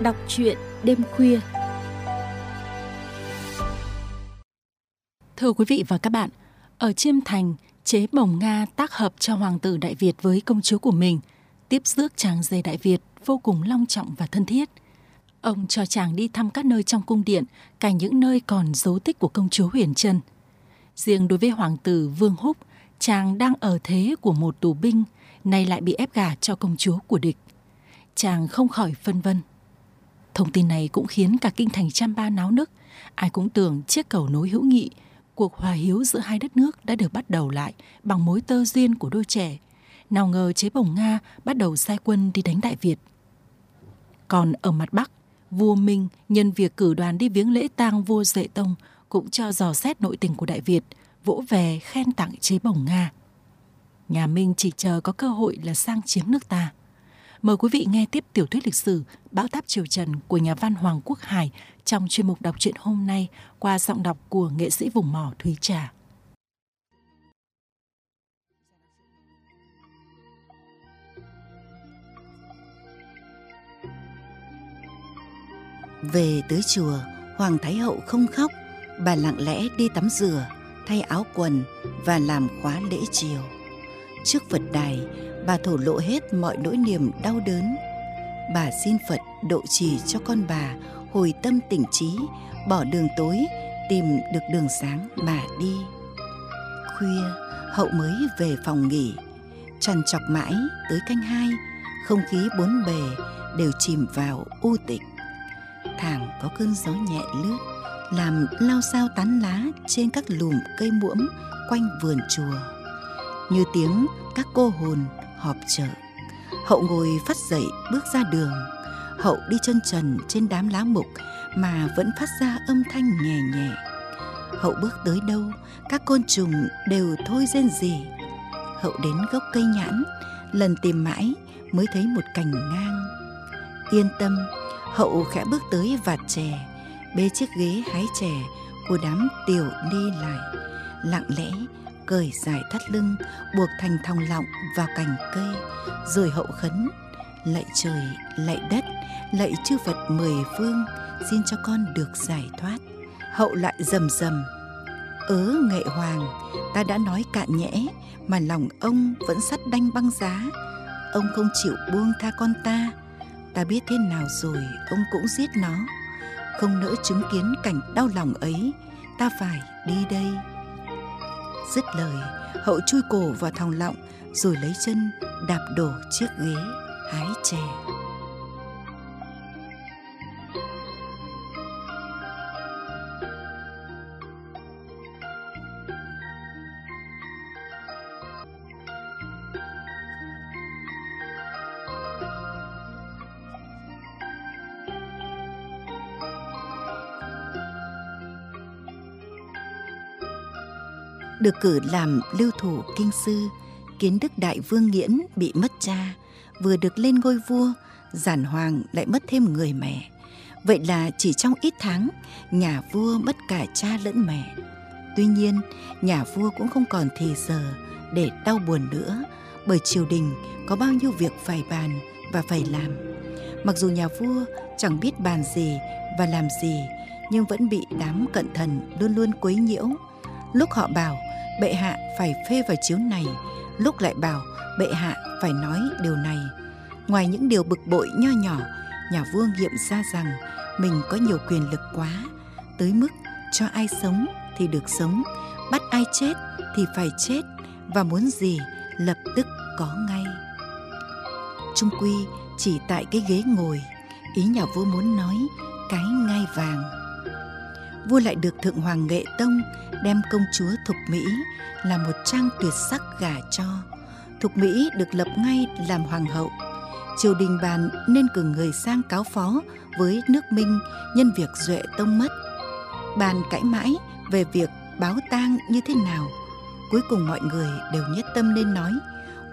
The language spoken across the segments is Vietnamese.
Đọc truyện đêm khuya. Thưa quý vị và các bạn, ở Chiêm Thành, chế bồng Nga tác hợp cho hoàng tử Đại Việt với công chúa của mình, tiếp rước chàng rể Đại Việt vô cùng long trọng và thân thiết. Ông cho chàng đi thăm các nơi trong cung điện, cả những nơi còn dấu tích của công chúa Huyền Trân. Riêng đối với hoàng tử Vương Húc, chàng đang ở thế của một tù binh, nay lại bị ép gả cho công chúa của địch. Chàng không khỏi phân vân. Thông tin này cũng khiến cả kinh thành trăm ba náo nức. Ai cũng tưởng chiếc cầu nối hữu nghị, cuộc hòa hiếu giữa hai đất nước đã được bắt đầu lại bằng mối tơ duyên của đôi trẻ. Nào ngờ chế bồng Nga bắt đầu sai quân đi đánh Đại Việt. Còn ở mặt Bắc, vua Minh nhân việc cử đoàn đi viếng lễ tang vua dệ Tông cũng cho dò xét nội tình của Đại Việt, vỗ về khen tặng chế bồng Nga. Nhà Minh chỉ chờ có cơ hội là sang chiếm nước ta. Mời quý vị nghe tiếp tiểu thuyết lịch sử Bão táp triều Trần của nhà văn Hoàng Quốc Hải trong chuyên mục đọc truyện hôm nay qua giọng đọc của nghệ sĩ vùng mỏ Thúy Trà. Về tới chùa, Hoàng Thái Hậu không khóc, bà lặng lẽ đi tắm rửa, thay áo quần và làm khóa lễ chiều. Trước Phật đài, bà thổ lộ hết mọi nỗi niềm đau đớn. Bà xin Phật độ trì cho con bà hồi tâm tỉnh trí, bỏ đường tối, tìm được đường sáng mà đi. Khuya, hậu mới về phòng nghỉ, trằn trọc mãi tới canh hai, không khí bốn bề đều chìm vào u tịch. Thẳng có cơn gió nhẹ lướt, làm lao sao tán lá trên các lùm cây muỗm quanh vườn chùa. Như tiếng các cô hồn họp chợ. Hậu ngồi phát dậy bước ra đường. Hậu đi chân trần trên đám lá mục mà vẫn phát ra âm thanh nhẹ nhẹ. Hậu bước tới đâu, các côn trùng đều thôi rên rỉ. Hậu đến gốc cây nhãn, lần tìm mãi mới thấy một cành ngang. Yên tâm, Hậu khẽ bước tới vạt chè, bê chiếc ghế hái chè của đám tiểu đi lại, lặng lẽ cởi dài thắt lưng, buộc thành thòng lọng vào cành cây, rồi hậu khấn, lạy trời, lạy đất, lạy chư phật mười phương, xin cho con được giải thoát. Hậu lại rầm rầm, ớ nghệ hoàng, ta đã nói cạn nhẽ, mà lòng ông vẫn sắt đanh băng giá. Ông không chịu buông tha con ta. Ta biết thế nào rồi, ông cũng giết nó. Không nỡ chứng kiến cảnh đau lòng ấy, ta phải đi đây. Dứt lời, hậu chui cổ vào thòng lọng rồi lấy chân đạp đổ chiếc ghế hái chè. Được cử làm lưu thủ kinh sư, kiến đức đại vương nghiễn bị mất cha, vừa được lên ngôi vua, giản hoàng lại mất thêm người mẹ. Vậy là chỉ trong ít tháng, nhà vua mất cả cha lẫn mẹ. Tuy nhiên, nhà vua cũng không còn thì giờ để đau buồn nữa, bởi triều đình có bao nhiêu việc phải bàn và phải làm. Mặc dù nhà vua chẳng biết bàn gì và làm gì, nhưng vẫn bị đám cận thần luôn luôn quấy nhiễu. Lúc họ bảo bệ hạ phải phê vào chiếu này. Lúc lại bảo, bệ hạ, phải nói điều này. Ngoài những điều bực bội nho nhỏ, nhà vua nghiệm ra rằng mình có nhiều quyền lực quá. Tới mức cho ai sống thì được sống, bắt ai chết thì phải chết, và muốn gì lập tức có ngay. Trung quy chỉ tại cái ghế ngồi. Ý nhà vua muốn nói, cái ngai vàng vua lại được thượng hoàng nghệ tông đem công chúa thục mỹ là một trang tuyệt sắc gả cho. Thục mỹ được lập ngay làm hoàng hậu. Triều đình bàn nên cử người sang cáo phó với nước minh nhân việc duệ tông mất. Bàn cãi mãi về việc báo tang như thế nào. Cuối cùng mọi người đều nhất tâm nên nói,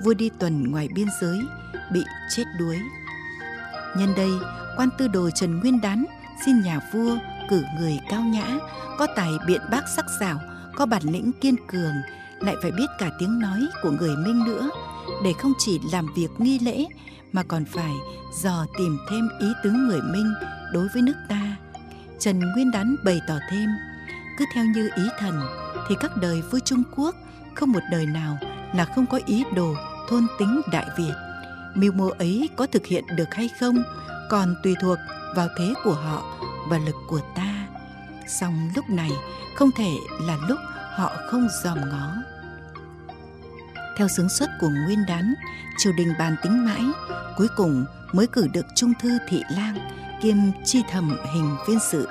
vua đi tuần ngoài biên giới, bị chết đuối. Nhân đây, quan tư đồ trần nguyên đán xin nhà vua cử người cao nhã có tài biện bác sắc sảo có bản lĩnh kiên cường lại phải biết cả tiếng nói của người minh nữa để không chỉ làm việc nghi lễ mà còn phải dò tìm thêm ý tứ người Minh đối với nước ta. Trần Nguyên Đán bày tỏ thêm, cứ theo như ý thần thì các đời vua Trung Quốc không một đời nào là không có ý đồ thôn tính Đại Việt. Mưu mô ấy có thực hiện được hay không còn tùy thuộc vào thế của họ và lực của ta. Song lúc này không thể là lúc họ không dòm ngó. Theo xướng xuất của Nguyên Đán, triều đình bàn tính mãi, cuối cùng mới cử được Trung thư Thị Lang kiêm chi thẩm hình viên sự,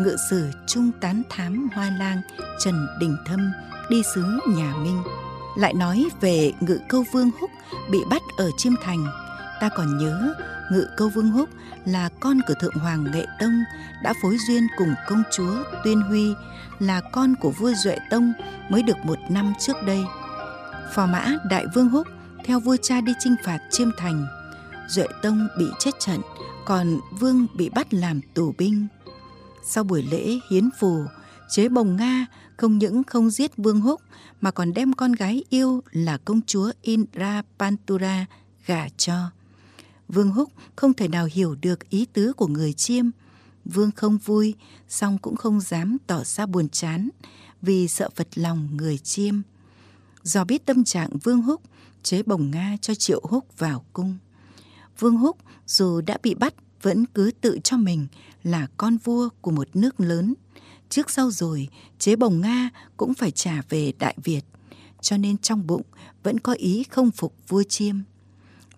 ngự sử trung tán thám Hoa Lang Trần Đình Thâm đi sứ nhà Minh. Lại nói về ngự câu Vương Húc bị bắt ở Chiêm Thành, ta còn nhớ ngự câu Vương Húc là con của Thượng Hoàng Nghệ Tông đã phối duyên cùng công chúa Tuyên Huy là con của vua Duệ Tông mới được một năm trước đây. Phò mã Đại Vương Húc theo vua cha đi chinh phạt Chiêm Thành. Duệ Tông bị chết trận, còn Vương bị bắt làm tù binh. Sau buổi lễ hiến phù, chế bồng Nga không những không giết Vương Húc mà còn đem con gái yêu là công chúa Indra Pantura gả cho. Vương Húc không thể nào hiểu được ý tứ của người chiêm. Vương không vui, song cũng không dám tỏ ra buồn chán vì sợ phật lòng người chiêm. Do biết tâm trạng Vương Húc, chế bồng Nga cho Triệu Húc vào cung. Vương Húc dù đã bị bắt vẫn cứ tự cho mình là con vua của một nước lớn. Trước sau rồi, chế bồng Nga cũng phải trả về Đại Việt, cho nên trong bụng vẫn có ý không phục vua chiêm.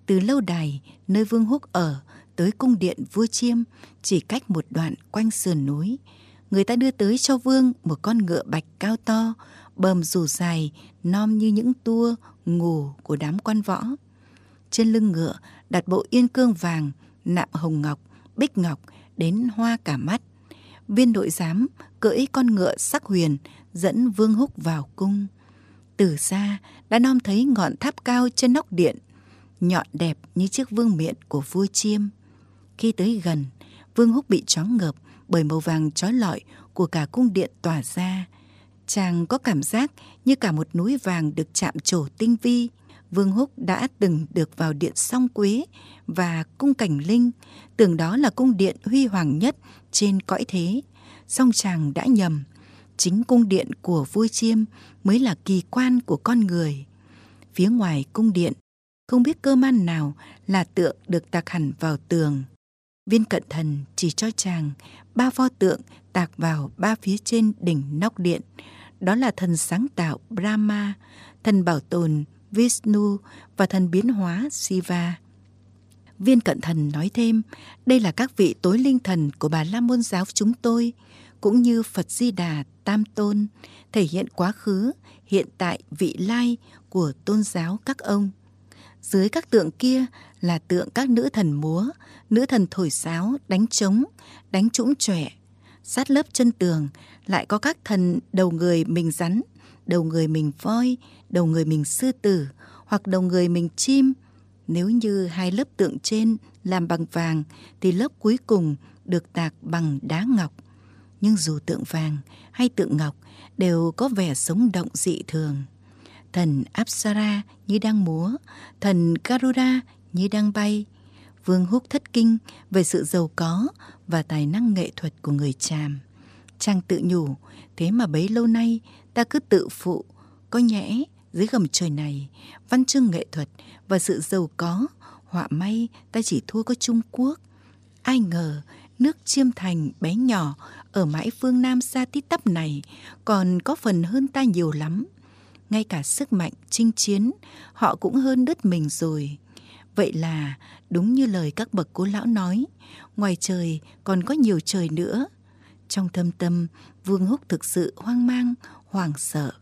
Từ lâu đài, nơi Vương Húc ở, tới cung điện vua chiêm chỉ cách một đoạn quanh sườn núi. Người ta đưa tới cho Vương một con ngựa bạch cao to, bờm rủ dài, nom như những tua ngủ của đám quan võ. Trên lưng ngựa đặt bộ yên cương vàng, nạm hồng ngọc, bích ngọc đến hoa cả mắt. Viên đội giám cưỡi con ngựa sắc huyền dẫn Vương Húc vào cung. Từ xa đã nom thấy ngọn tháp cao trên nóc điện nhọn đẹp như chiếc vương miện của vua chiêm. Khi tới gần, Vương Húc bị choáng ngợp bởi màu vàng trói lọi của cả cung điện tỏa ra. Chàng có cảm giác như cả một núi vàng được chạm trổ tinh vi. Vương Húc đã từng được vào điện song quế và cung cảnh linh, tưởng đó là cung điện huy hoàng nhất trên cõi thế. Song chàng đã nhầm, chính cung điện của vua chiêm mới là kỳ quan của con người. Phía ngoài cung điện không biết cơ man nào là tượng được tạc hẳn vào tường. Viên cận thần chỉ cho chàng ba pho tượng tạc vào ba phía trên đỉnh nóc điện. Đó là thần sáng tạo Brahma, thần bảo tồn Vishnu và thần biến hóa Shiva. Viên cận thần nói thêm, đây là các vị tối linh thần của bà La Môn giáo chúng tôi, cũng như Phật Di Đà Tam Tôn, thể hiện quá khứ, hiện tại vị lai của tôn giáo các ông. Dưới các tượng kia là tượng các nữ thần múa, nữ thần thổi sáo, đánh trống, đánh trũng trẻ. Sát lớp chân tường lại có các thần đầu người mình rắn, đầu người mình voi, đầu người mình sư tử hoặc đầu người mình chim. Nếu như hai lớp tượng trên làm bằng vàng thì lớp cuối cùng được tạc bằng đá ngọc. Nhưng dù tượng vàng hay tượng ngọc đều có vẻ sống động dị thường thần Apsara như đang múa, thần Garuda như đang bay. Vương Húc thất kinh về sự giàu có và tài năng nghệ thuật của người Tràm. Chàng tự nhủ, thế mà bấy lâu nay ta cứ tự phụ, có nhẽ dưới gầm trời này, văn chương nghệ thuật và sự giàu có, họa may ta chỉ thua có Trung Quốc. Ai ngờ nước chiêm thành bé nhỏ ở mãi phương Nam xa tít tắp này còn có phần hơn ta nhiều lắm ngay cả sức mạnh, chinh chiến, họ cũng hơn đứt mình rồi. Vậy là, đúng như lời các bậc cố lão nói, ngoài trời còn có nhiều trời nữa. Trong thâm tâm, vương húc thực sự hoang mang, hoảng sợ.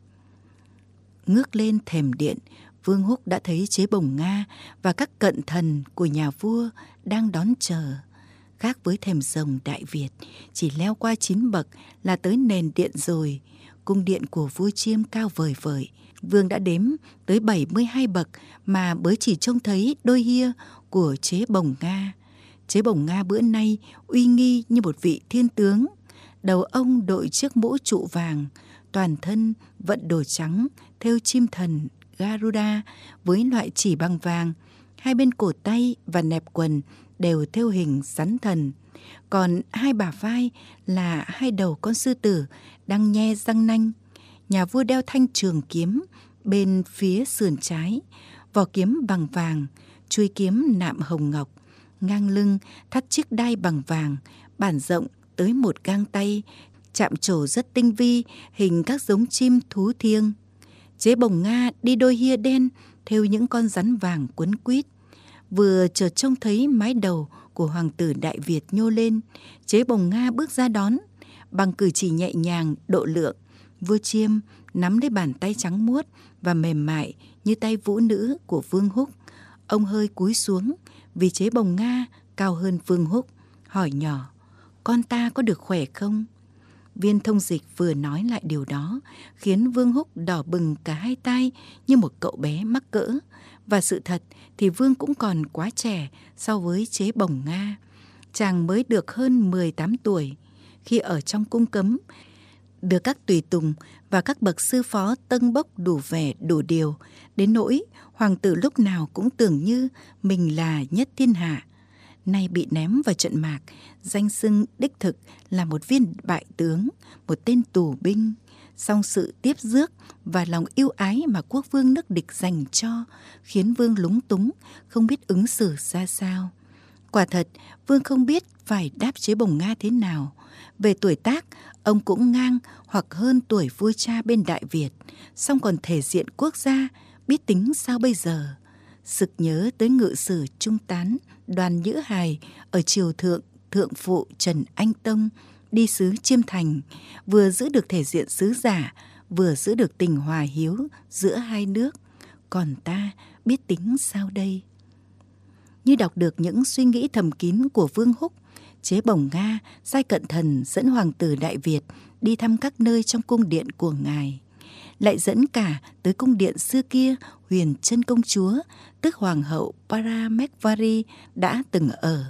Ngước lên thềm điện, vương húc đã thấy chế bồng nga và các cận thần của nhà vua đang đón chờ. Khác với thềm rồng đại việt, chỉ leo qua chín bậc là tới nền điện rồi cung điện của vua chiêm cao vời vời. Vương đã đếm tới 72 bậc mà mới chỉ trông thấy đôi hia của chế bồng Nga. Chế bồng Nga bữa nay uy nghi như một vị thiên tướng. Đầu ông đội chiếc mũ trụ vàng, toàn thân vận đồ trắng, theo chim thần Garuda với loại chỉ bằng vàng, hai bên cổ tay và nẹp quần đều theo hình rắn thần. Còn hai bả vai là hai đầu con sư tử đang nhe răng nanh. Nhà vua đeo thanh trường kiếm bên phía sườn trái, vỏ kiếm bằng vàng, chuôi kiếm nạm hồng ngọc, ngang lưng thắt chiếc đai bằng vàng, bản rộng tới một gang tay, chạm trổ rất tinh vi, hình các giống chim thú thiêng. Chế bồng Nga đi đôi hia đen, theo những con rắn vàng quấn quít. Vừa chợt trông thấy mái đầu của hoàng tử Đại Việt nhô lên, chế bồng Nga bước ra đón, bằng cử chỉ nhẹ nhàng, độ lượng. Vua chiêm nắm lấy bàn tay trắng muốt và mềm mại như tay vũ nữ của Vương Húc. Ông hơi cúi xuống vì chế bồng Nga cao hơn Vương Húc, hỏi nhỏ, con ta có được khỏe không? Viên thông dịch vừa nói lại điều đó khiến Vương Húc đỏ bừng cả hai tay như một cậu bé mắc cỡ. Và sự thật thì Vương cũng còn quá trẻ so với chế bồng Nga. Chàng mới được hơn 18 tuổi. Khi ở trong cung cấm, được các tùy tùng và các bậc sư phó tân bốc đủ vẻ đủ điều, đến nỗi hoàng tử lúc nào cũng tưởng như mình là nhất thiên hạ. Nay bị ném vào trận mạc, danh xưng đích thực là một viên bại tướng, một tên tù binh. Song sự tiếp rước và lòng yêu ái mà quốc vương nước địch dành cho khiến vương lúng túng, không biết ứng xử ra sao. Quả thật, vương không biết phải đáp chế bồng Nga thế nào. Về tuổi tác, ông cũng ngang hoặc hơn tuổi vua cha bên Đại Việt, song còn thể diện quốc gia, biết tính sao bây giờ. Sực nhớ tới ngự sử trung tán, đoàn nhữ hài ở triều thượng, thượng phụ Trần Anh Tông, đi sứ Chiêm Thành, vừa giữ được thể diện sứ giả, vừa giữ được tình hòa hiếu giữa hai nước. Còn ta biết tính sao đây? Như đọc được những suy nghĩ thầm kín của Vương Húc, chế bồng Nga, sai cận thần dẫn hoàng tử Đại Việt đi thăm các nơi trong cung điện của ngài. Lại dẫn cả tới cung điện xưa kia huyền chân công chúa, tức hoàng hậu Paramekvari đã từng ở.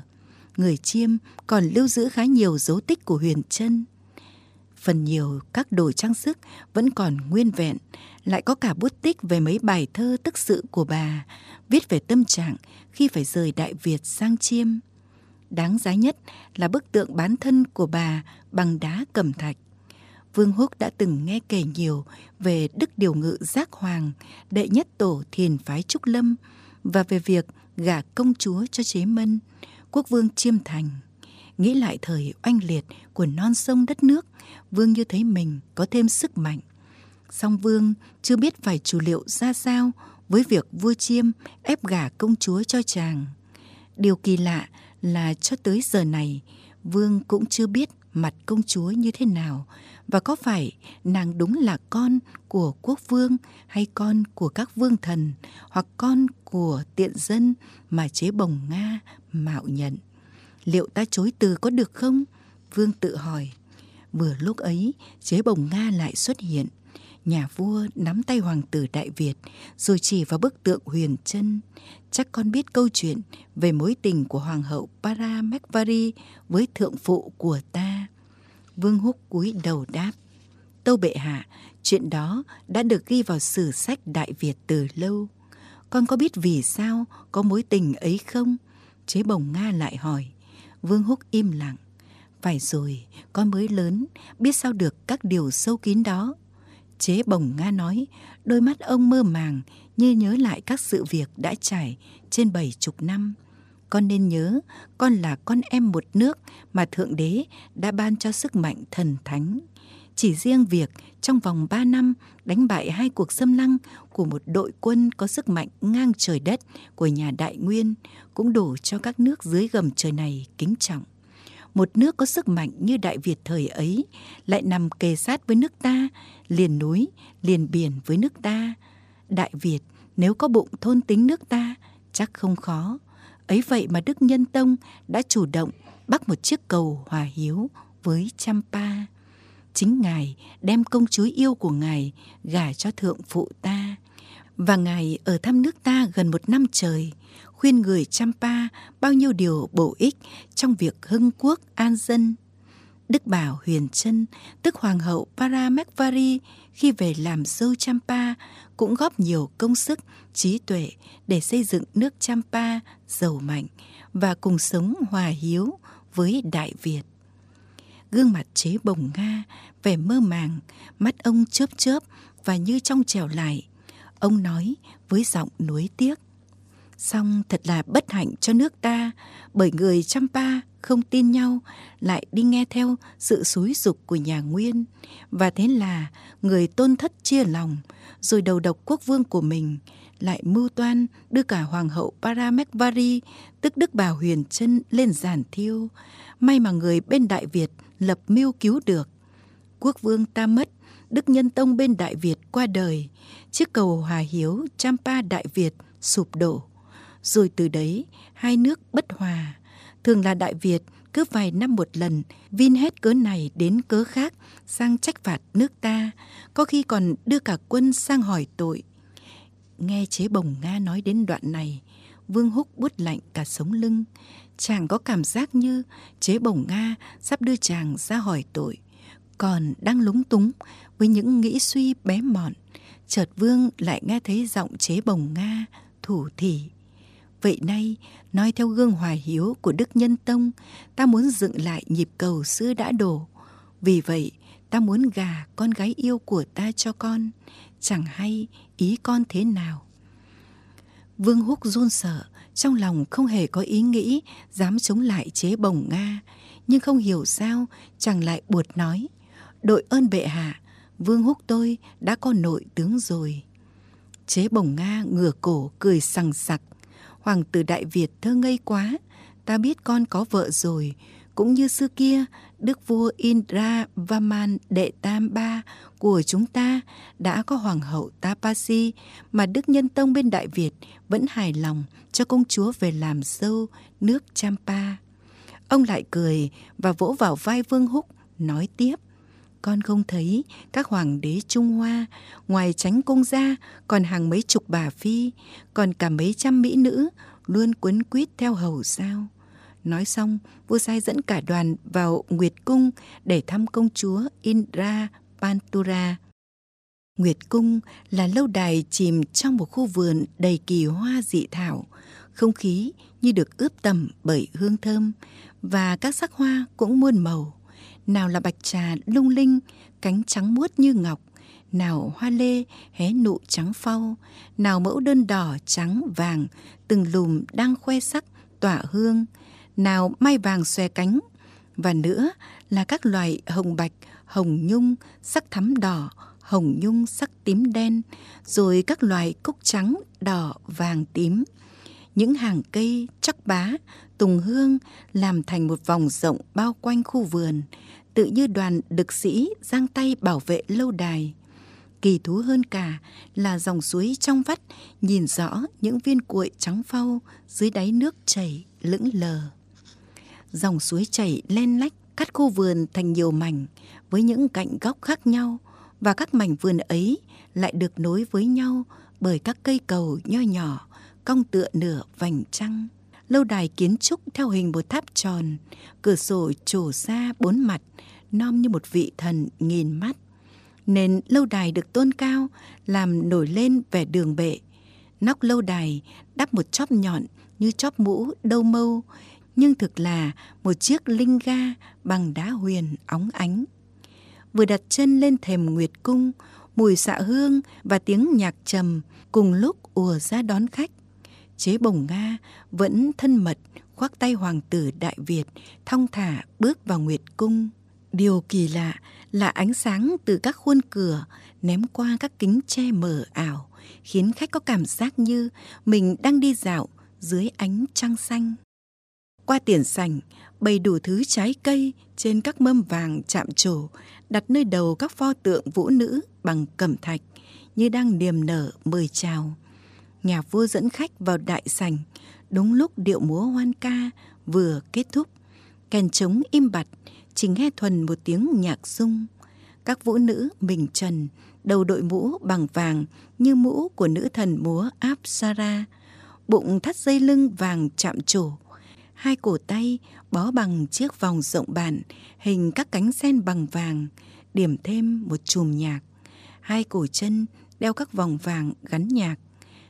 Người chiêm còn lưu giữ khá nhiều dấu tích của huyền chân. Phần nhiều các đồ trang sức vẫn còn nguyên vẹn, lại có cả bút tích về mấy bài thơ tức sự của bà, viết về tâm trạng khi phải rời Đại Việt sang chiêm. Đáng giá nhất là bức tượng bán thân của bà bằng đá cẩm thạch. Vương Húc đã từng nghe kể nhiều về Đức Điều Ngự Giác Hoàng, đệ nhất tổ thiền phái Trúc Lâm và về việc gả công chúa cho chế mân, quốc vương chiêm thành. Nghĩ lại thời oanh liệt của non sông đất nước, Vương như thấy mình có thêm sức mạnh. Song Vương chưa biết phải chủ liệu ra sao với việc vua chiêm ép gả công chúa cho chàng. Điều kỳ lạ là cho tới giờ này, Vương cũng chưa biết mặt công chúa như thế nào và có phải nàng đúng là con của quốc vương hay con của các vương thần hoặc con của tiện dân mà chế bồng Nga mạo nhận. Liệu ta chối từ có được không? Vương tự hỏi. Vừa lúc ấy, chế bồng Nga lại xuất hiện. Nhà vua nắm tay hoàng tử Đại Việt rồi chỉ vào bức tượng huyền chân. Chắc con biết câu chuyện về mối tình của hoàng hậu Paramekvari với thượng phụ của ta. Vương Húc cúi đầu đáp. Tâu bệ hạ, chuyện đó đã được ghi vào sử sách Đại Việt từ lâu. Con có biết vì sao có mối tình ấy không? Chế bồng Nga lại hỏi. Vương Húc im lặng. Phải rồi, con mới lớn, biết sao được các điều sâu kín đó. Chế bồng Nga nói, đôi mắt ông mơ màng như nhớ lại các sự việc đã trải trên bảy chục năm. Con nên nhớ, con là con em một nước mà Thượng Đế đã ban cho sức mạnh thần thánh. Chỉ riêng việc trong vòng ba năm đánh bại hai cuộc xâm lăng của một đội quân có sức mạnh ngang trời đất của nhà Đại Nguyên cũng đủ cho các nước dưới gầm trời này kính trọng. Một nước có sức mạnh như Đại Việt thời ấy lại nằm kề sát với nước ta, liền núi, liền biển với nước ta. Đại Việt nếu có bụng thôn tính nước ta chắc không khó. Ấy vậy mà Đức Nhân Tông đã chủ động bắt một chiếc cầu hòa hiếu với Champa. Chính Ngài đem công chúa yêu của Ngài gả cho thượng phụ ta. Và Ngài ở thăm nước ta gần một năm trời, khuyên người Champa bao nhiêu điều bổ ích trong việc hưng quốc an dân. Đức Bảo Huyền Trân, tức Hoàng hậu Paramekvari khi về làm dâu Champa cũng góp nhiều công sức, trí tuệ để xây dựng nước Champa giàu mạnh và cùng sống hòa hiếu với Đại Việt. Gương mặt chế bồng Nga, vẻ mơ màng, mắt ông chớp chớp và như trong trèo lại. Ông nói với giọng nuối tiếc. Xong thật là bất hạnh cho nước ta bởi người Champa không tin nhau lại đi nghe theo sự xúi dục của nhà Nguyên. Và thế là người tôn thất chia lòng, rồi đầu độc quốc vương của mình lại mưu toan đưa cả hoàng hậu Paramekvari, tức Đức Bà Huyền Trân lên giàn thiêu. May mà người bên Đại Việt lập mưu cứu được. Quốc vương ta mất, Đức Nhân Tông bên Đại Việt qua đời, chiếc cầu Hòa Hiếu Champa Đại Việt sụp đổ. Rồi từ đấy, hai nước bất hòa thường là Đại Việt cứ vài năm một lần vin hết cớ này đến cớ khác sang trách phạt nước ta, có khi còn đưa cả quân sang hỏi tội. Nghe chế bồng Nga nói đến đoạn này, Vương Húc bút lạnh cả sống lưng. Chàng có cảm giác như chế bồng Nga sắp đưa chàng ra hỏi tội. Còn đang lúng túng với những nghĩ suy bé mọn, chợt Vương lại nghe thấy giọng chế bồng Nga thủ thỉ. Vậy nay, nói theo gương hòa hiếu của Đức Nhân Tông, ta muốn dựng lại nhịp cầu xưa đã đổ. Vì vậy, ta muốn gà con gái yêu của ta cho con, chẳng hay ý con thế nào. Vương Húc run sợ, trong lòng không hề có ý nghĩ dám chống lại chế bồng Nga, nhưng không hiểu sao chàng lại buột nói. Đội ơn bệ hạ, Vương Húc tôi đã có nội tướng rồi. Chế bồng Nga ngửa cổ cười sằng sặc, Hoàng tử Đại Việt thơ ngây quá, ta biết con có vợ rồi, cũng như xưa kia, đức vua Indra Vaman đệ tam ba của chúng ta đã có hoàng hậu Tapasi mà đức nhân tông bên Đại Việt vẫn hài lòng cho công chúa về làm dâu nước Champa. Ông lại cười và vỗ vào vai Vương Húc nói tiếp con không thấy các hoàng đế Trung Hoa ngoài tránh cung ra còn hàng mấy chục bà phi, còn cả mấy trăm mỹ nữ luôn quấn quýt theo hầu sao. Nói xong, vua sai dẫn cả đoàn vào Nguyệt Cung để thăm công chúa Indra Pantura. Nguyệt Cung là lâu đài chìm trong một khu vườn đầy kỳ hoa dị thảo, không khí như được ướp tẩm bởi hương thơm và các sắc hoa cũng muôn màu nào là bạch trà lung linh, cánh trắng muốt như ngọc, nào hoa lê hé nụ trắng phau, nào mẫu đơn đỏ trắng vàng, từng lùm đang khoe sắc tỏa hương, nào mai vàng xòe cánh, và nữa là các loài hồng bạch, hồng nhung, sắc thắm đỏ, hồng nhung sắc tím đen, rồi các loài cúc trắng, đỏ, vàng tím. Những hàng cây, chắc bá, tùng hương làm thành một vòng rộng bao quanh khu vườn, tự như đoàn đực sĩ giang tay bảo vệ lâu đài. Kỳ thú hơn cả là dòng suối trong vắt nhìn rõ những viên cuội trắng phau dưới đáy nước chảy lững lờ. Dòng suối chảy len lách cắt khu vườn thành nhiều mảnh với những cạnh góc khác nhau và các mảnh vườn ấy lại được nối với nhau bởi các cây cầu nho nhỏ cong tựa nửa vành trăng lâu đài kiến trúc theo hình một tháp tròn, cửa sổ trổ ra bốn mặt, nom như một vị thần nghìn mắt. Nên lâu đài được tôn cao, làm nổi lên vẻ đường bệ. Nóc lâu đài đắp một chóp nhọn như chóp mũ đâu mâu, nhưng thực là một chiếc linh ga bằng đá huyền óng ánh. Vừa đặt chân lên thềm nguyệt cung, mùi xạ hương và tiếng nhạc trầm cùng lúc ùa ra đón khách chế bồng Nga vẫn thân mật khoác tay hoàng tử Đại Việt thong thả bước vào Nguyệt Cung. Điều kỳ lạ là ánh sáng từ các khuôn cửa ném qua các kính che mờ ảo, khiến khách có cảm giác như mình đang đi dạo dưới ánh trăng xanh. Qua tiền sảnh, bày đủ thứ trái cây trên các mâm vàng chạm trổ, đặt nơi đầu các pho tượng vũ nữ bằng cẩm thạch như đang niềm nở mời chào nhà vua dẫn khách vào đại sảnh đúng lúc điệu múa hoan ca vừa kết thúc kèn trống im bặt chỉ nghe thuần một tiếng nhạc rung các vũ nữ bình trần đầu đội mũ bằng vàng như mũ của nữ thần múa Apsara bụng thắt dây lưng vàng chạm trổ hai cổ tay bó bằng chiếc vòng rộng bản hình các cánh sen bằng vàng, điểm thêm một chùm nhạc. Hai cổ chân đeo các vòng vàng gắn nhạc.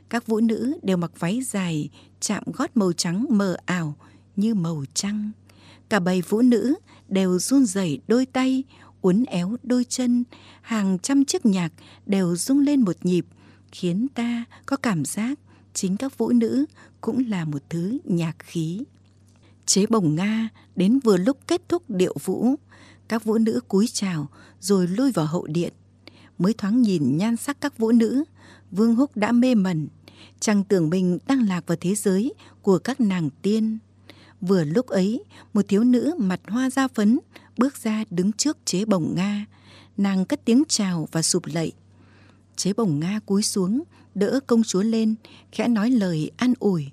Các vũ nữ đều mặc váy dài, chạm gót màu trắng mờ ảo như màu trăng. Cả bầy vũ nữ đều run rẩy đôi tay, uốn éo đôi chân, hàng trăm chiếc nhạc đều rung lên một nhịp, khiến ta có cảm giác chính các vũ nữ cũng là một thứ nhạc khí. Chế bồng Nga đến vừa lúc kết thúc điệu vũ, các vũ nữ cúi chào rồi lui vào hậu điện. Mới thoáng nhìn nhan sắc các vũ nữ, Vương Húc đã mê mẩn, chàng tưởng mình đang lạc vào thế giới của các nàng tiên. Vừa lúc ấy, một thiếu nữ mặt hoa da phấn bước ra đứng trước chế bồng Nga. Nàng cất tiếng chào và sụp lạy. Chế bồng Nga cúi xuống, đỡ công chúa lên, khẽ nói lời an ủi.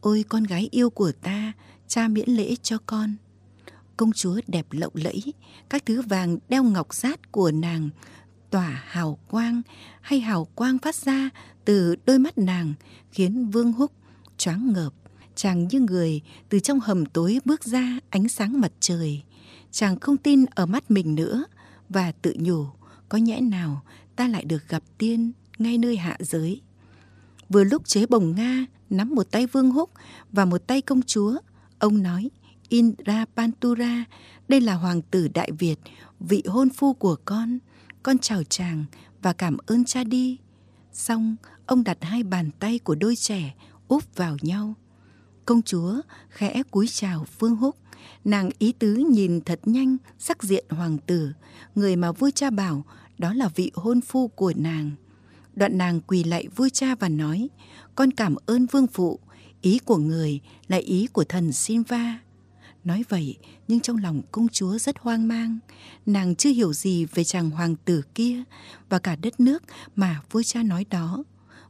Ôi con gái yêu của ta, cha miễn lễ cho con. Công chúa đẹp lộng lẫy, các thứ vàng đeo ngọc sát của nàng tỏa hào quang hay hào quang phát ra từ đôi mắt nàng khiến Vương Húc choáng ngợp. Chàng như người từ trong hầm tối bước ra ánh sáng mặt trời. Chàng không tin ở mắt mình nữa và tự nhủ có nhẽ nào ta lại được gặp tiên ngay nơi hạ giới. Vừa lúc chế bồng Nga nắm một tay Vương Húc và một tay công chúa, ông nói Indra Pantura, đây là hoàng tử Đại Việt, vị hôn phu của con. Con chào chàng và cảm ơn cha đi. Xong, ông đặt hai bàn tay của đôi trẻ úp vào nhau. Công chúa khẽ cúi chào Vương Húc. Nàng ý tứ nhìn thật nhanh sắc diện hoàng tử, người mà vua cha bảo đó là vị hôn phu của nàng. Đoạn nàng quỳ lạy vua cha và nói, con cảm ơn vương phụ, ý của người là ý của thần Sinva. Nói vậy, nhưng trong lòng công chúa rất hoang mang. Nàng chưa hiểu gì về chàng hoàng tử kia và cả đất nước mà vua cha nói đó.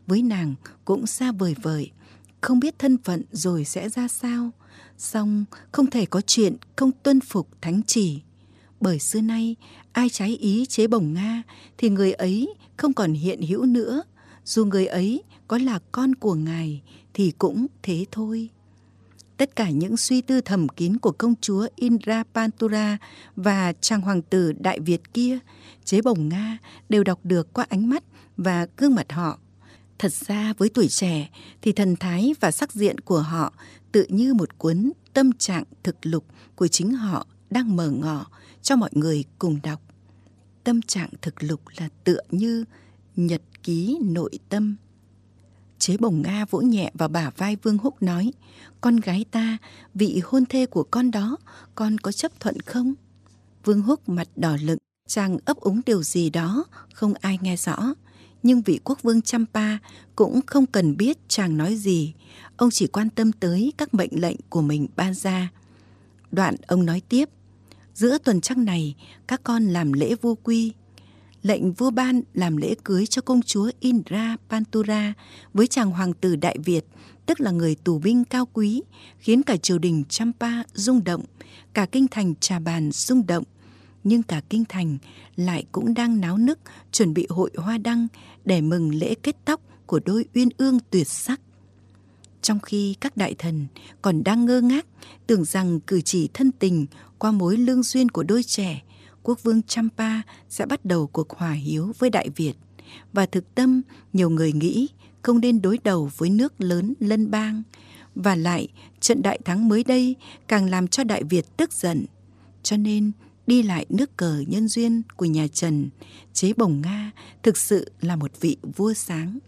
Với nàng cũng xa vời vợi không biết thân phận rồi sẽ ra sao. Xong không thể có chuyện không tuân phục thánh chỉ. Bởi xưa nay, ai trái ý chế bổng Nga thì người ấy không còn hiện hữu nữa. Dù người ấy có là con của ngài thì cũng thế thôi. Tất cả những suy tư thầm kín của công chúa Indra Pantura và chàng hoàng tử Đại Việt kia, chế bồng Nga đều đọc được qua ánh mắt và gương mặt họ. Thật ra với tuổi trẻ thì thần thái và sắc diện của họ tự như một cuốn tâm trạng thực lục của chính họ đang mở ngỏ cho mọi người cùng đọc. Tâm trạng thực lục là tựa như nhật ký nội tâm Chế bồng Nga vỗ nhẹ vào bả vai Vương Húc nói Con gái ta, vị hôn thê của con đó, con có chấp thuận không? Vương Húc mặt đỏ lựng, chàng ấp úng điều gì đó, không ai nghe rõ. Nhưng vị quốc vương Champa cũng không cần biết chàng nói gì, ông chỉ quan tâm tới các mệnh lệnh của mình ban ra. Đoạn ông nói tiếp, giữa tuần trăng này các con làm lễ vô quy, lệnh vua ban làm lễ cưới cho công chúa Indra Pantura với chàng hoàng tử Đại Việt, tức là người tù binh cao quý, khiến cả triều đình Champa rung động, cả kinh thành Trà Bàn rung động. Nhưng cả kinh thành lại cũng đang náo nức chuẩn bị hội hoa đăng để mừng lễ kết tóc của đôi uyên ương tuyệt sắc. Trong khi các đại thần còn đang ngơ ngác, tưởng rằng cử chỉ thân tình qua mối lương duyên của đôi trẻ quốc vương Champa sẽ bắt đầu cuộc hòa hiếu với Đại Việt. Và thực tâm, nhiều người nghĩ không nên đối đầu với nước lớn lân bang. Và lại, trận đại thắng mới đây càng làm cho Đại Việt tức giận. Cho nên, đi lại nước cờ nhân duyên của nhà Trần, chế bồng Nga thực sự là một vị vua sáng.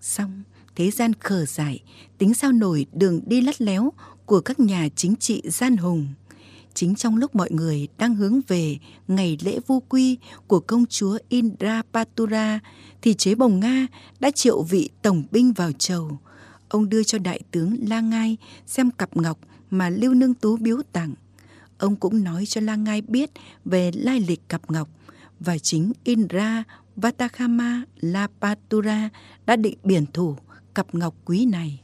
Xong, thế gian khờ dại, tính sao nổi đường đi lắt léo của các nhà chính trị gian hùng chính trong lúc mọi người đang hướng về ngày lễ vu quy của công chúa Indra Patura thì chế bồng Nga đã triệu vị tổng binh vào chầu. Ông đưa cho đại tướng La Ngai xem cặp ngọc mà Lưu Nương Tú biếu tặng. Ông cũng nói cho La Ngai biết về lai lịch cặp ngọc và chính Indra Vatakhama La Patura đã định biển thủ cặp ngọc quý này.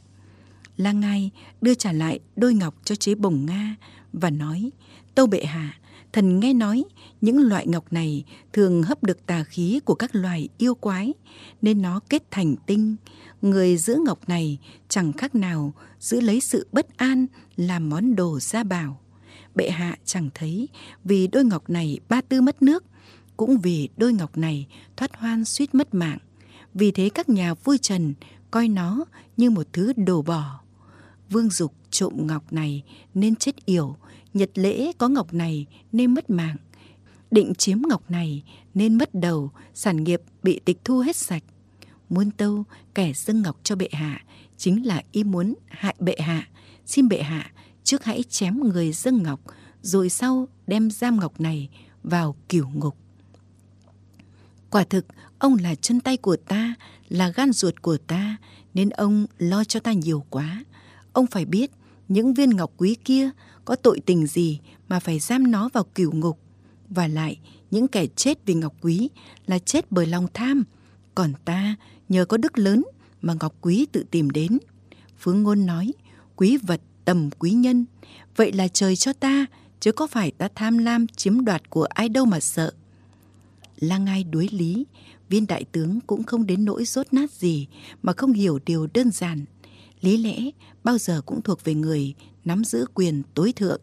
La Ngai đưa trả lại đôi ngọc cho chế bồng Nga và nói Tâu bệ hạ, Thần nghe nói những loại ngọc này thường hấp được tà khí của các loài yêu quái nên nó kết thành tinh. Người giữ ngọc này chẳng khác nào giữ lấy sự bất an làm món đồ gia bảo. Bệ hạ chẳng thấy vì đôi ngọc này ba tư mất nước, cũng vì đôi ngọc này thoát hoan suýt mất mạng. Vì thế các nhà vui trần coi nó như một thứ đồ bỏ. Vương Dục trộm ngọc này nên chết yểu, nhật lễ có ngọc này nên mất mạng. Định chiếm ngọc này nên mất đầu, sản nghiệp bị tịch thu hết sạch. Muôn tâu kẻ dâng ngọc cho bệ hạ chính là ý muốn hại bệ hạ. Xin bệ hạ trước hãy chém người dâng ngọc, rồi sau đem giam ngọc này vào cửu ngục. Quả thực, ông là chân tay của ta, là gan ruột của ta, nên ông lo cho ta nhiều quá. Ông phải biết, những viên ngọc quý kia có tội tình gì mà phải giam nó vào cửu ngục. Và lại, những kẻ chết vì ngọc quý là chết bởi lòng tham. Còn ta, nhờ có đức lớn mà ngọc quý tự tìm đến. Phương Ngôn nói, quý vật tầm quý nhân. Vậy là trời cho ta, chứ có phải ta tham lam chiếm đoạt của ai đâu mà sợ. lang Ngai đuối lý, viên đại tướng cũng không đến nỗi rốt nát gì mà không hiểu điều đơn giản. Lý lẽ bao giờ cũng thuộc về người nắm giữ quyền tối thượng.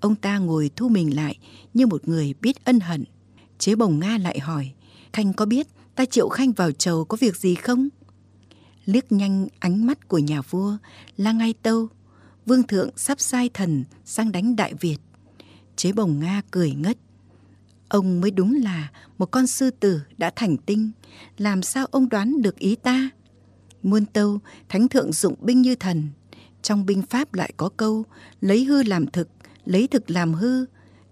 Ông ta ngồi thu mình lại như một người biết ân hận. Chế bồng Nga lại hỏi, Khanh có biết ta triệu Khanh vào chầu có việc gì không? Liếc nhanh ánh mắt của nhà vua, la ngay tâu, vương thượng sắp sai thần sang đánh Đại Việt. Chế bồng Nga cười ngất. Ông mới đúng là một con sư tử đã thành tinh, làm sao ông đoán được ý ta? Muôn tâu, thánh thượng dụng binh như thần. Trong binh pháp lại có câu, lấy hư làm thực, lấy thực làm hư.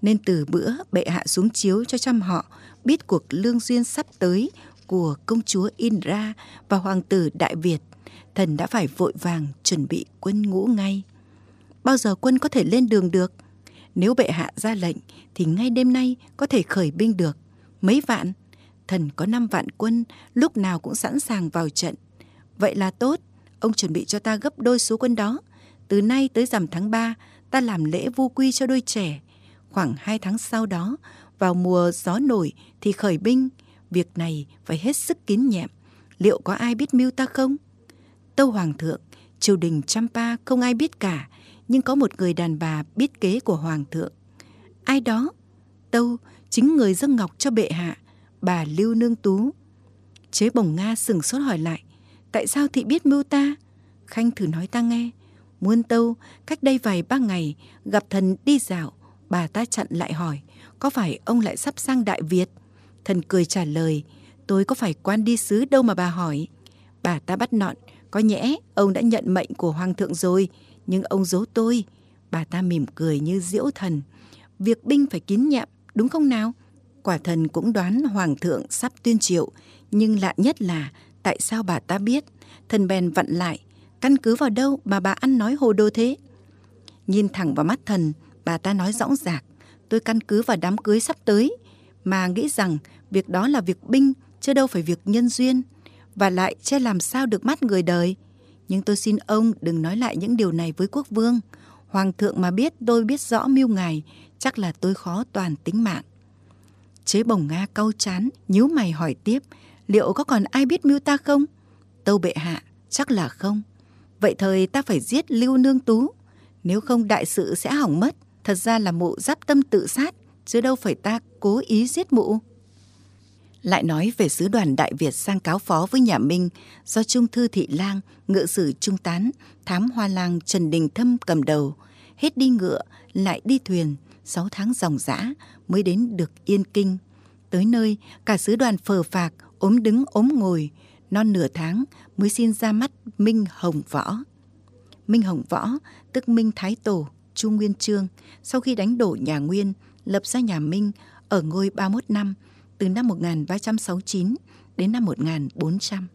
Nên từ bữa bệ hạ xuống chiếu cho trăm họ biết cuộc lương duyên sắp tới của công chúa Indra và hoàng tử Đại Việt. Thần đã phải vội vàng chuẩn bị quân ngũ ngay. Bao giờ quân có thể lên đường được? Nếu bệ hạ ra lệnh thì ngay đêm nay có thể khởi binh được. Mấy vạn? Thần có năm vạn quân, lúc nào cũng sẵn sàng vào trận. Vậy là tốt, ông chuẩn bị cho ta gấp đôi số quân đó. Từ nay tới rằm tháng 3, ta làm lễ vu quy cho đôi trẻ. Khoảng hai tháng sau đó, vào mùa gió nổi thì khởi binh. Việc này phải hết sức kín nhẹm. Liệu có ai biết mưu ta không? Tâu Hoàng thượng, triều đình Champa không ai biết cả, nhưng có một người đàn bà biết kế của Hoàng thượng. Ai đó? Tâu, chính người dâng ngọc cho bệ hạ, bà Lưu Nương Tú. Chế bồng Nga sừng sốt hỏi lại, tại sao thị biết mưu ta? Khanh thử nói ta nghe. Muôn tâu, cách đây vài ba ngày, gặp thần đi dạo, bà ta chặn lại hỏi, có phải ông lại sắp sang Đại Việt? Thần cười trả lời, tôi có phải quan đi sứ đâu mà bà hỏi. Bà ta bắt nọn, có nhẽ ông đã nhận mệnh của hoàng thượng rồi, nhưng ông giấu tôi. Bà ta mỉm cười như diễu thần. Việc binh phải kín nhạm, đúng không nào? Quả thần cũng đoán hoàng thượng sắp tuyên triệu, nhưng lạ nhất là tại sao bà ta biết? Thần bèn vặn lại, căn cứ vào đâu mà bà ăn nói hồ đồ thế? Nhìn thẳng vào mắt thần, bà ta nói rõ rạc, tôi căn cứ vào đám cưới sắp tới, mà nghĩ rằng việc đó là việc binh, chứ đâu phải việc nhân duyên, và lại che làm sao được mắt người đời. Nhưng tôi xin ông đừng nói lại những điều này với quốc vương. Hoàng thượng mà biết tôi biết rõ mưu ngài, chắc là tôi khó toàn tính mạng. Chế bồng Nga cau chán, nhíu mày hỏi tiếp, liệu có còn ai biết mưu ta không? Tâu bệ hạ, chắc là không. Vậy thời ta phải giết Lưu Nương Tú, nếu không đại sự sẽ hỏng mất. Thật ra là mụ giáp tâm tự sát, chứ đâu phải ta cố ý giết mụ. Lại nói về sứ đoàn Đại Việt sang cáo phó với nhà Minh do Trung Thư Thị Lang, ngự sử Trung Tán, thám hoa lang Trần Đình Thâm cầm đầu. Hết đi ngựa, lại đi thuyền, sáu tháng dòng dã mới đến được Yên Kinh. Tới nơi, cả sứ đoàn phờ phạc, ốm đứng ốm ngồi, non nửa tháng mới xin ra mắt Minh Hồng Võ. Minh Hồng Võ, tức Minh Thái Tổ, Chu Nguyên Chương, sau khi đánh đổ nhà Nguyên, lập ra nhà Minh ở ngôi 31 năm, từ năm 1369 đến năm 1400.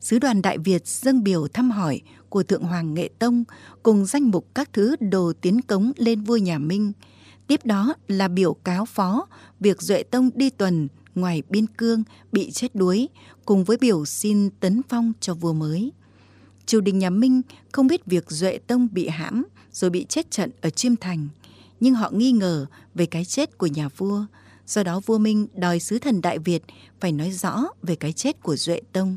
Sứ đoàn Đại Việt dâng biểu thăm hỏi của Thượng Hoàng Nghệ Tông cùng danh mục các thứ đồ tiến cống lên vua nhà Minh. Tiếp đó là biểu cáo phó việc Duệ Tông đi tuần ngoài biên cương bị chết đuối cùng với biểu xin tấn phong cho vua mới. Triều đình nhà Minh không biết việc Duệ Tông bị hãm rồi bị chết trận ở Chiêm Thành. nhưng họ nghi ngờ về cái chết của nhà vua. Do đó vua Minh đòi sứ thần Đại Việt phải nói rõ về cái chết của Duệ Tông.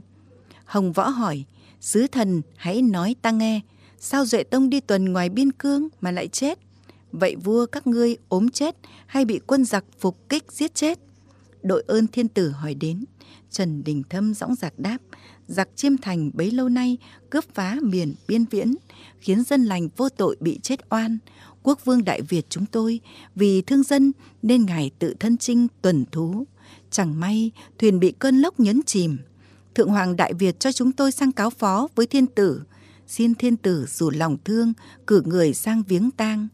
Hồng Võ hỏi, sứ thần hãy nói ta nghe, sao Duệ Tông đi tuần ngoài biên cương mà lại chết? Vậy vua các ngươi ốm chết hay bị quân giặc phục kích giết chết? Đội ơn thiên tử hỏi đến. Trần Đình Thâm dõng dạc đáp, giặc chiêm thành bấy lâu nay cướp phá miền biên viễn, khiến dân lành vô tội bị chết oan. Quốc vương Đại Việt chúng tôi vì thương dân nên ngài tự thân chinh tuần thú. Chẳng may thuyền bị cơn lốc nhấn chìm. Thượng hoàng Đại Việt cho chúng tôi sang cáo phó với thiên tử. Xin thiên tử dù lòng thương cử người sang viếng tang.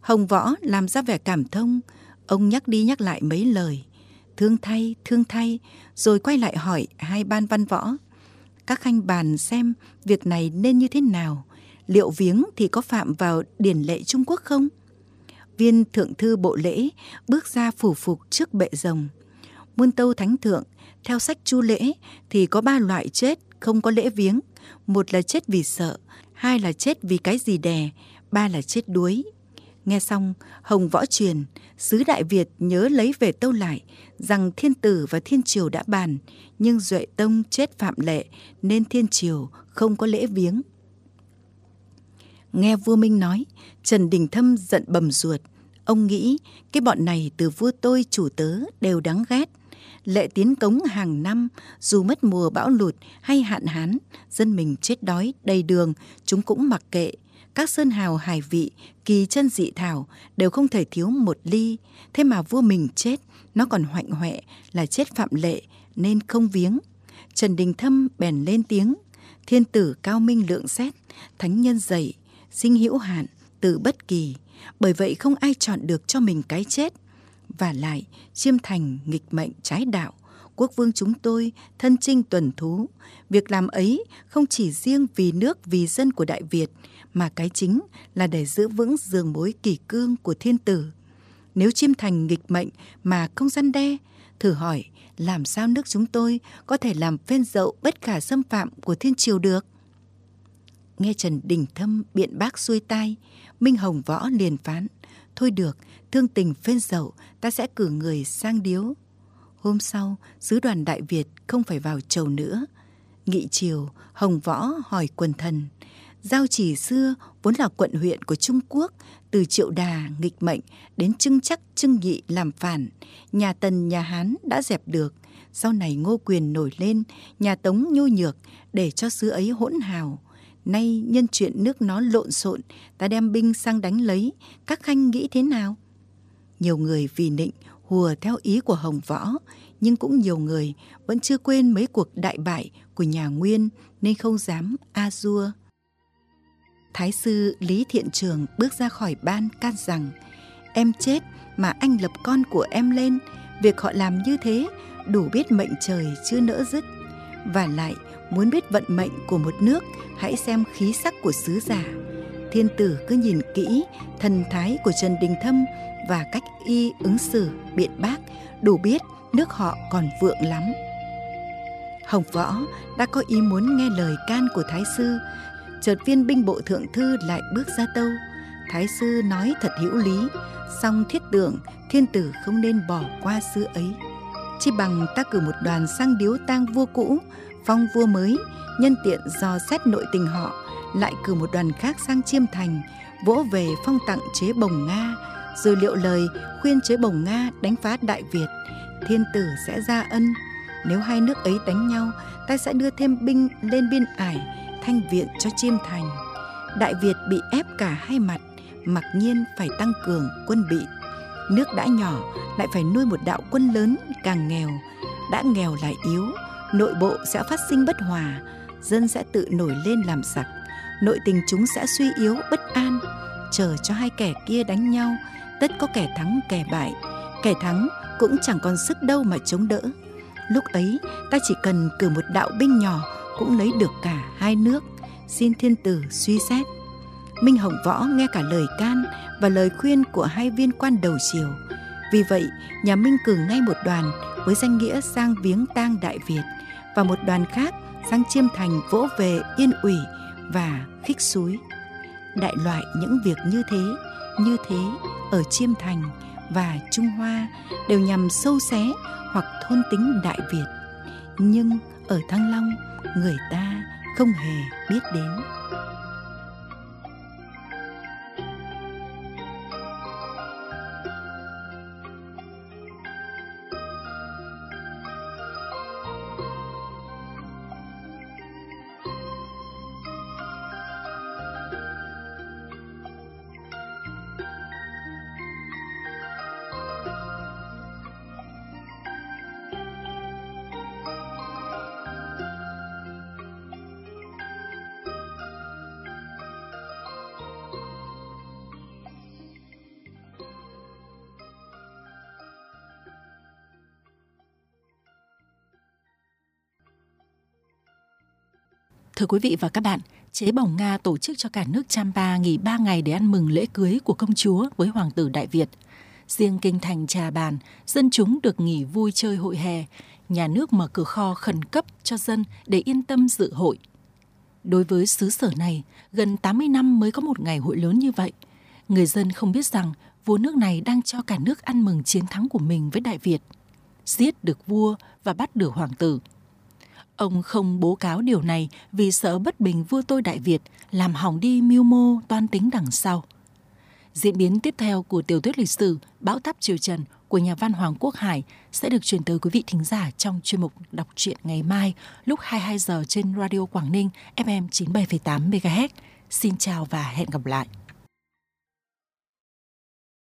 Hồng Võ làm ra vẻ cảm thông. Ông nhắc đi nhắc lại mấy lời. Thương thay, thương thay, rồi quay lại hỏi hai ban văn võ. Các khanh bàn xem việc này nên như thế nào, liệu viếng thì có phạm vào điển lệ Trung Quốc không? Viên thượng thư bộ lễ bước ra phủ phục trước bệ rồng. Muôn tâu thánh thượng, theo sách chu lễ thì có ba loại chết không có lễ viếng. Một là chết vì sợ, hai là chết vì cái gì đè, ba là chết đuối. Nghe xong, Hồng Võ truyền, sứ Đại Việt nhớ lấy về tâu lại rằng thiên tử và thiên triều đã bàn, nhưng Duệ Tông chết phạm lệ nên thiên triều không có lễ viếng. Nghe vua Minh nói, Trần Đình Thâm giận bầm ruột. Ông nghĩ cái bọn này từ vua tôi chủ tớ đều đáng ghét. Lệ tiến cống hàng năm, dù mất mùa bão lụt hay hạn hán, dân mình chết đói đầy đường, chúng cũng mặc kệ. Các sơn hào hải vị, kỳ chân dị thảo đều không thể thiếu một ly. Thế mà vua mình chết, nó còn hoạnh hoẹ là chết phạm lệ nên không viếng. Trần Đình Thâm bèn lên tiếng, thiên tử cao minh lượng xét, thánh nhân dạy, sinh hữu hạn, từ bất kỳ. Bởi vậy không ai chọn được cho mình cái chết. Và lại, chiêm thành nghịch mệnh trái đạo, quốc vương chúng tôi thân trinh tuần thú. Việc làm ấy không chỉ riêng vì nước vì dân của Đại Việt, mà cái chính là để giữ vững giường mối kỳ cương của thiên tử. Nếu chiêm thành nghịch mệnh mà không gian đe, thử hỏi làm sao nước chúng tôi có thể làm phên dậu bất khả xâm phạm của thiên triều được? Nghe Trần Đình Thâm biện bác xuôi tai, Minh Hồng Võ liền phán, thôi được, thương tình phên dậu, ta sẽ cử người sang điếu. Hôm sau, sứ đoàn Đại Việt không phải vào chầu nữa. Nghị triều, Hồng Võ hỏi quần thần, Giao chỉ xưa vốn là quận huyện của Trung Quốc, từ triệu đà nghịch mệnh đến trưng chắc trưng nhị làm phản, nhà Tần nhà Hán đã dẹp được. Sau này Ngô Quyền nổi lên, nhà Tống nhu nhược để cho xứ ấy hỗn hào. Nay nhân chuyện nước nó lộn xộn, ta đem binh sang đánh lấy, các khanh nghĩ thế nào? Nhiều người vì nịnh hùa theo ý của Hồng Võ, nhưng cũng nhiều người vẫn chưa quên mấy cuộc đại bại của nhà Nguyên nên không dám a dua. Thái sư Lý Thiện Trường bước ra khỏi ban can rằng, Em chết mà anh lập con của em lên, Việc họ làm như thế đủ biết mệnh trời chưa nỡ dứt. Và lại, muốn biết vận mệnh của một nước, Hãy xem khí sắc của sứ giả. Thiên tử cứ nhìn kỹ thần thái của Trần Đình Thâm Và cách y ứng xử biện bác, Đủ biết nước họ còn vượng lắm. Hồng Võ đã có ý muốn nghe lời can của Thái sư chợt viên binh bộ thượng thư lại bước ra tâu. Thái sư nói thật hữu lý, song thiết tưởng thiên tử không nên bỏ qua xưa ấy. Chi bằng ta cử một đoàn sang điếu tang vua cũ, phong vua mới, nhân tiện dò xét nội tình họ, lại cử một đoàn khác sang chiêm thành, vỗ về phong tặng chế bồng nga. Rồi liệu lời khuyên chế bồng nga đánh phá đại việt, thiên tử sẽ ra ân. Nếu hai nước ấy đánh nhau, ta sẽ đưa thêm binh lên biên ải thanh viện cho chiêm thành. Đại việt bị ép cả hai mặt, mặc nhiên phải tăng cường quân bị. Nước đã nhỏ, lại phải nuôi một đạo quân lớn càng nghèo. Đã nghèo lại yếu, nội bộ sẽ phát sinh bất hòa, dân sẽ tự nổi lên làm sặc. Nội tình chúng sẽ suy yếu, bất an. Chờ cho hai kẻ kia đánh nhau, tất có kẻ thắng, kẻ bại. Kẻ thắng cũng chẳng còn sức đâu mà chống đỡ. Lúc ấy, ta chỉ cần cử một đạo binh nhỏ cũng lấy được cả hai nước. Xin thiên tử suy xét. Minh hồng võ nghe cả lời can và lời khuyên của hai viên quan đầu triều. Vì vậy nhà minh cử ngay một đoàn với danh nghĩa sang viếng tang đại việt và một đoàn khác sang chiêm thành vỗ về yên ủy và khích suối đại loại những việc như thế như thế ở Chiêm Thành và Trung Hoa đều nhằm sâu xé hoặc thôn tính Đại Việt. Nhưng ở Thăng Long, người ta không hề biết đến. Thưa quý vị và các bạn, chế bồng Nga tổ chức cho cả nước Champa nghỉ 3 ngày để ăn mừng lễ cưới của công chúa với hoàng tử Đại Việt. Riêng kinh thành trà bàn, dân chúng được nghỉ vui chơi hội hè, nhà nước mở cửa kho khẩn cấp cho dân để yên tâm dự hội. Đối với xứ sở này, gần 80 năm mới có một ngày hội lớn như vậy. Người dân không biết rằng vua nước này đang cho cả nước ăn mừng chiến thắng của mình với Đại Việt. Giết được vua và bắt được hoàng tử. Ông không bố cáo điều này vì sợ bất bình vua tôi Đại Việt làm hỏng đi mưu mô toan tính đằng sau. Diễn biến tiếp theo của tiểu thuyết lịch sử Bão táp triều Trần của nhà văn Hoàng Quốc Hải sẽ được truyền tới quý vị thính giả trong chuyên mục đọc truyện ngày mai lúc 22 giờ trên Radio Quảng Ninh FM 97,8 MHz. Xin chào và hẹn gặp lại.